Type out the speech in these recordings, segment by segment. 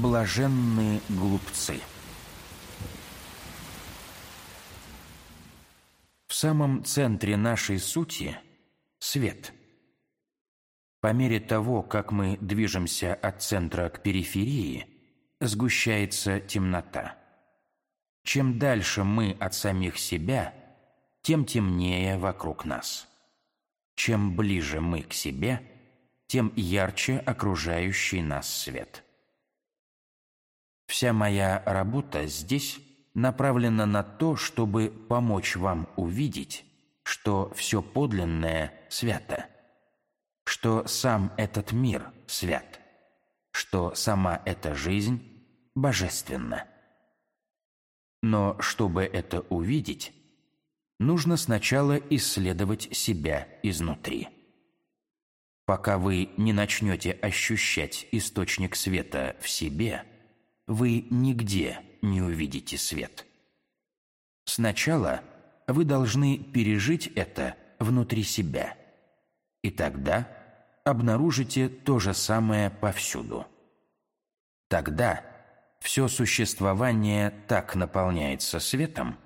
блаженны глупцы. В самом центре нашей сути – свет. По мере того, как мы движемся от центра к периферии, сгущается темнота. Чем дальше мы от самих себя, тем темнее вокруг нас. Чем ближе мы к себе, тем ярче окружающий нас свет. Вся моя работа здесь направлена на то, чтобы помочь вам увидеть, что все подлинное свято, что сам этот мир свят, что сама эта жизнь божественна. Но чтобы это увидеть, нужно сначала исследовать себя изнутри. Пока вы не начнете ощущать источник света в себе, вы нигде не увидите свет. Сначала вы должны пережить это внутри себя, и тогда обнаружите то же самое повсюду. Тогда все существование так наполняется светом,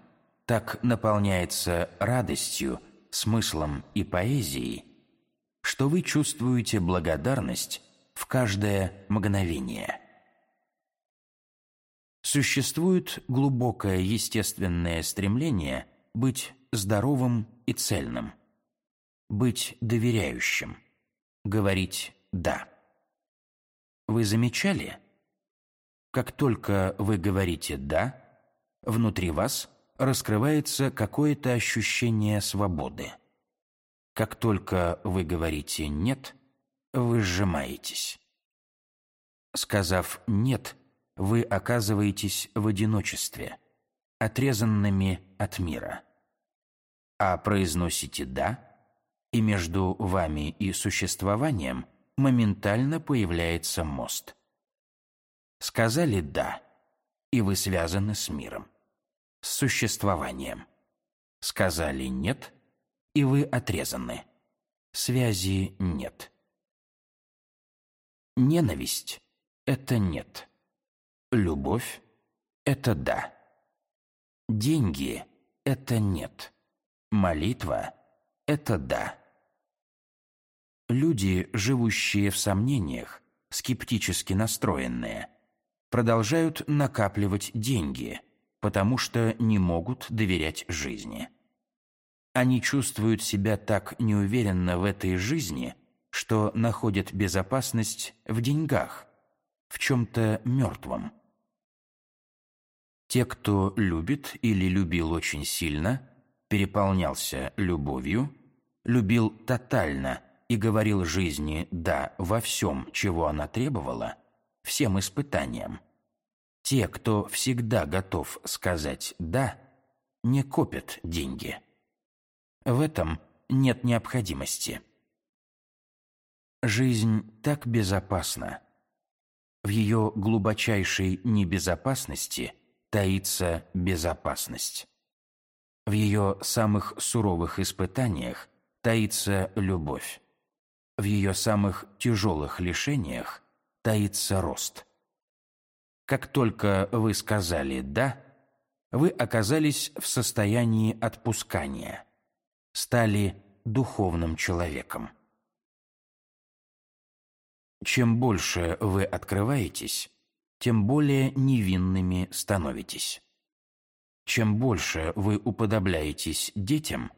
так наполняется радостью, смыслом и поэзией, что вы чувствуете благодарность в каждое мгновение. Существует глубокое естественное стремление быть здоровым и цельным, быть доверяющим, говорить «да». Вы замечали – как только вы говорите «да», внутри вас раскрывается какое-то ощущение свободы. Как только вы говорите «нет», вы сжимаетесь. Сказав «нет», вы оказываетесь в одиночестве, отрезанными от мира. А произносите «да», и между вами и существованием моментально появляется мост – Сказали «да», и вы связаны с миром, с существованием. Сказали «нет», и вы отрезаны. Связи нет. Ненависть – это нет. Любовь – это да. Деньги – это нет. Молитва – это да. Люди, живущие в сомнениях, скептически настроенные – продолжают накапливать деньги, потому что не могут доверять жизни. Они чувствуют себя так неуверенно в этой жизни, что находят безопасность в деньгах, в чем-то мертвом. Те, кто любит или любил очень сильно, переполнялся любовью, любил тотально и говорил жизни «да» во всем, чего она требовала – всем испытаниям. Те, кто всегда готов сказать «да», не копят деньги. В этом нет необходимости. Жизнь так безопасна. В ее глубочайшей небезопасности таится безопасность. В ее самых суровых испытаниях таится любовь. В ее самых тяжелых лишениях таится рост. Как только вы сказали «да», вы оказались в состоянии отпускания, стали духовным человеком. Чем больше вы открываетесь, тем более невинными становитесь. Чем больше вы уподобляетесь детям,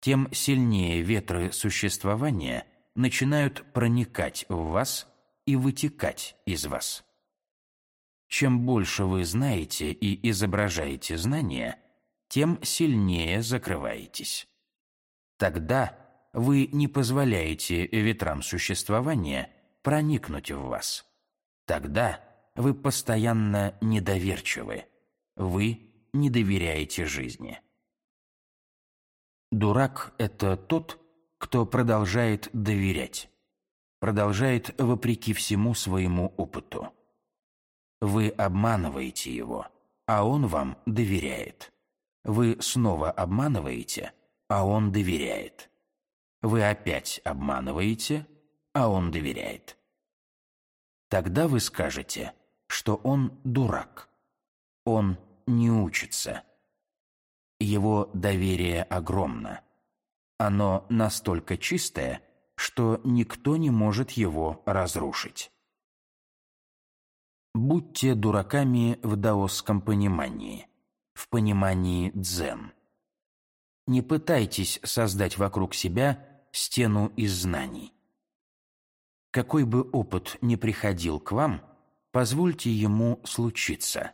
тем сильнее ветры существования начинают проникать в вас и вытекать из вас. Чем больше вы знаете и изображаете знания, тем сильнее закрываетесь. Тогда вы не позволяете ветрам существования проникнуть в вас. Тогда вы постоянно недоверчивы. Вы не доверяете жизни. Дурак – это тот, кто продолжает доверять продолжает вопреки всему своему опыту. Вы обманываете его, а он вам доверяет. Вы снова обманываете, а он доверяет. Вы опять обманываете, а он доверяет. Тогда вы скажете, что он дурак. Он не учится. Его доверие огромно. Оно настолько чистое, что никто не может его разрушить. Будьте дураками в даосском понимании, в понимании дзен. Не пытайтесь создать вокруг себя стену из знаний. Какой бы опыт ни приходил к вам, позвольте ему случиться,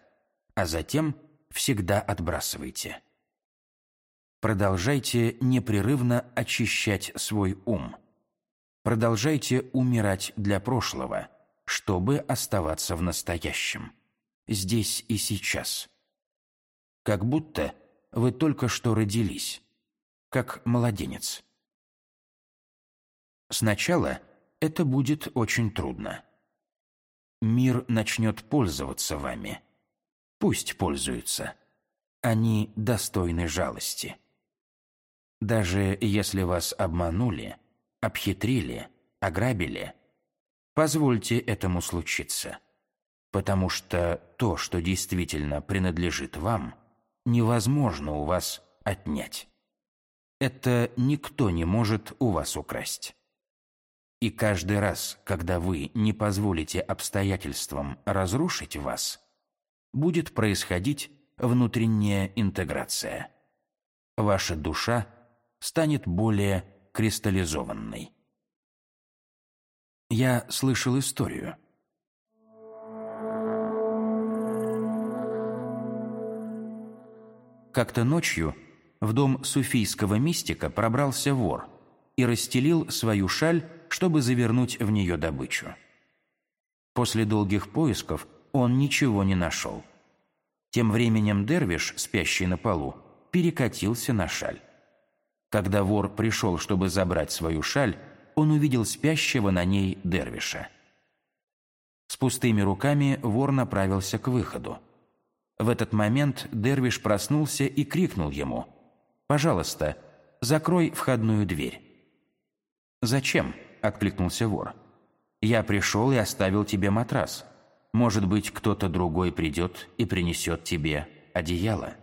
а затем всегда отбрасывайте. Продолжайте непрерывно очищать свой ум. Продолжайте умирать для прошлого – чтобы оставаться в настоящем, здесь и сейчас. Как будто вы только что родились, как младенец. Сначала это будет очень трудно. Мир начнет пользоваться вами. Пусть пользуются. Они достойны жалости. Даже если вас обманули, обхитрили, ограбили – Позвольте этому случиться, потому что то, что действительно принадлежит вам, невозможно у вас отнять. Это никто не может у вас украсть. И каждый раз, когда вы не позволите обстоятельствам разрушить вас, будет происходить внутренняя интеграция. Ваша душа станет более кристаллизованной. Я слышал историю. Как-то ночью в дом суфийского мистика пробрался вор и расстелил свою шаль, чтобы завернуть в нее добычу. После долгих поисков он ничего не нашел. Тем временем Дервиш, спящий на полу, перекатился на шаль. Когда вор пришел, чтобы забрать свою шаль, он увидел спящего на ней Дервиша. С пустыми руками вор направился к выходу. В этот момент Дервиш проснулся и крикнул ему «Пожалуйста, закрой входную дверь». «Зачем?» – откликнулся вор. «Я пришел и оставил тебе матрас. Может быть, кто-то другой придет и принесет тебе одеяло».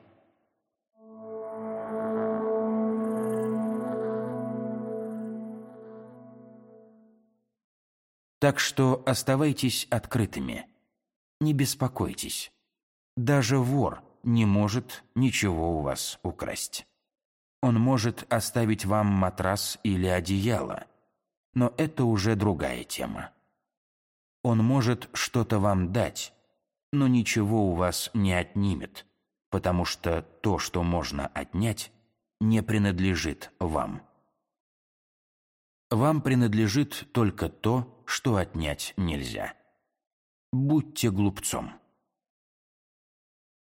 Так что оставайтесь открытыми. Не беспокойтесь. Даже вор не может ничего у вас украсть. Он может оставить вам матрас или одеяло, но это уже другая тема. Он может что-то вам дать, но ничего у вас не отнимет, потому что то, что можно отнять, не принадлежит вам. Вам принадлежит только то, что отнять нельзя. Будьте глупцом.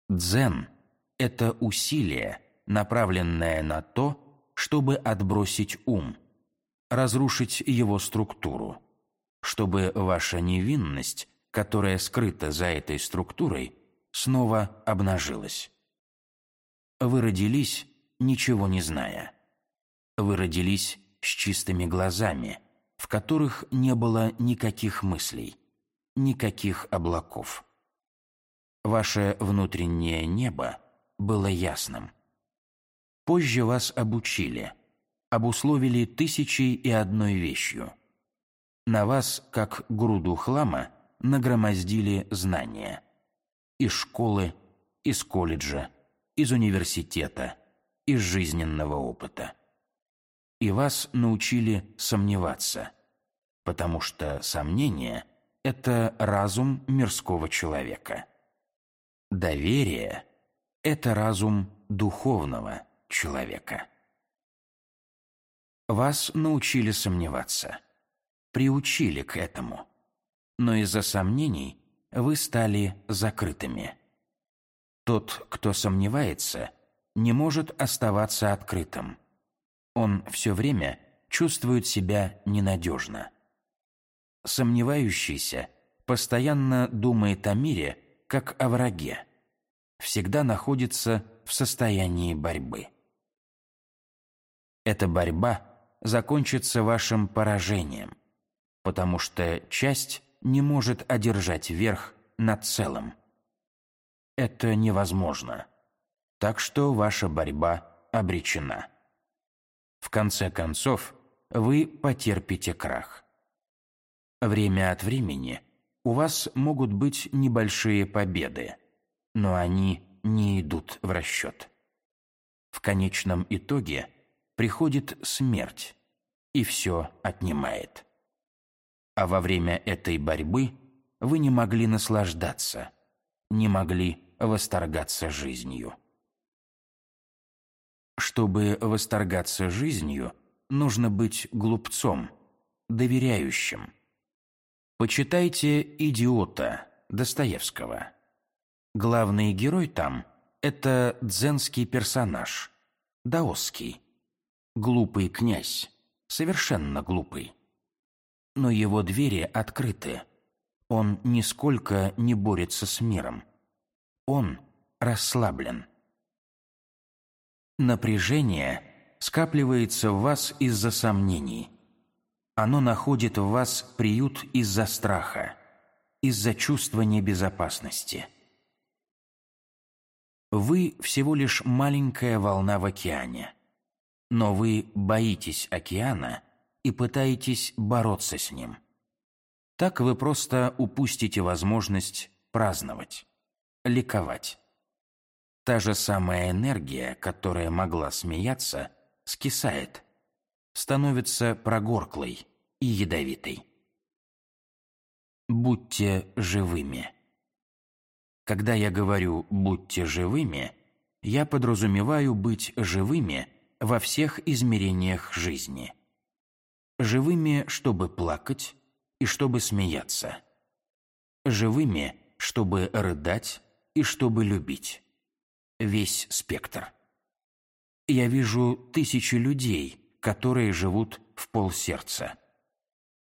Дзен – это усилие, направленное на то, чтобы отбросить ум, разрушить его структуру, чтобы ваша невинность, которая скрыта за этой структурой, снова обнажилась. Вы родились, ничего не зная. Вы родились с чистыми глазами, в которых не было никаких мыслей, никаких облаков. Ваше внутреннее небо было ясным. Позже вас обучили, обусловили тысячей и одной вещью. На вас, как груду хлама, нагромоздили знания. Из школы, из колледжа, из университета, из жизненного опыта и вас научили сомневаться, потому что сомнение – это разум мирского человека. Доверие – это разум духовного человека. Вас научили сомневаться, приучили к этому, но из-за сомнений вы стали закрытыми. Тот, кто сомневается, не может оставаться открытым – он все время чувствует себя ненадежно. Сомневающийся постоянно думает о мире как о враге, всегда находится в состоянии борьбы. Эта борьба закончится вашим поражением, потому что часть не может одержать верх над целым. Это невозможно. Так что ваша борьба обречена. В конце концов, вы потерпите крах. Время от времени у вас могут быть небольшие победы, но они не идут в расчет. В конечном итоге приходит смерть, и все отнимает. А во время этой борьбы вы не могли наслаждаться, не могли восторгаться жизнью. Чтобы восторгаться жизнью, нужно быть глупцом, доверяющим. Почитайте «Идиота» Достоевского. Главный герой там – это дзенский персонаж, даосский. Глупый князь, совершенно глупый. Но его двери открыты. Он нисколько не борется с миром. Он расслаблен. Напряжение скапливается в вас из-за сомнений. Оно находит в вас приют из-за страха, из-за чувства небезопасности. Вы всего лишь маленькая волна в океане, но вы боитесь океана и пытаетесь бороться с ним. Так вы просто упустите возможность праздновать, ликовать. Та же самая энергия, которая могла смеяться, скисает, становится прогорклой и ядовитой. Будьте живыми. Когда я говорю «будьте живыми», я подразумеваю быть живыми во всех измерениях жизни. Живыми, чтобы плакать и чтобы смеяться. Живыми, чтобы рыдать и чтобы любить весь спектр. Я вижу тысячи людей, которые живут в полсердца.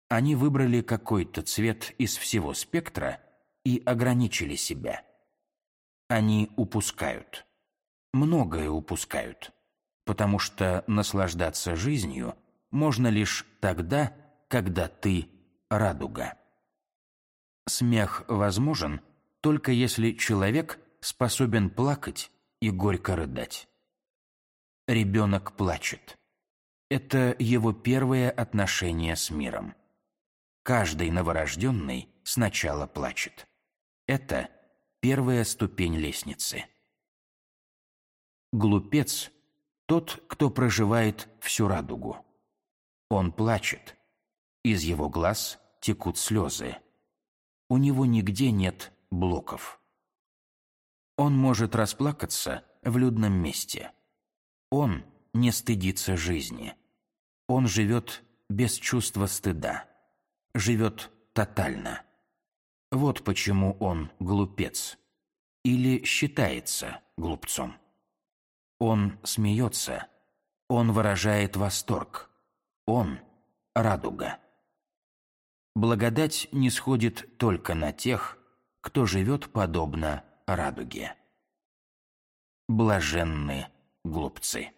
Они выбрали какой-то цвет из всего спектра и ограничили себя. Они упускают. Многое упускают. Потому что наслаждаться жизнью можно лишь тогда, когда ты радуга. Смех возможен только если человек способен плакать и горько рыдать. Ребенок плачет. Это его первое отношение с миром. Каждый новорожденный сначала плачет. Это первая ступень лестницы. Глупец – тот, кто проживает всю радугу. Он плачет. Из его глаз текут слезы. У него нигде нет блоков. Он может расплакаться в людном месте. Он не стыдится жизни. Он живет без чувства стыда. Живет тотально. Вот почему он глупец. Или считается глупцом. Он смеется. Он выражает восторг. Он – радуга. Благодать не сходит только на тех, кто живет подобно радуге. Блаженны глупцы.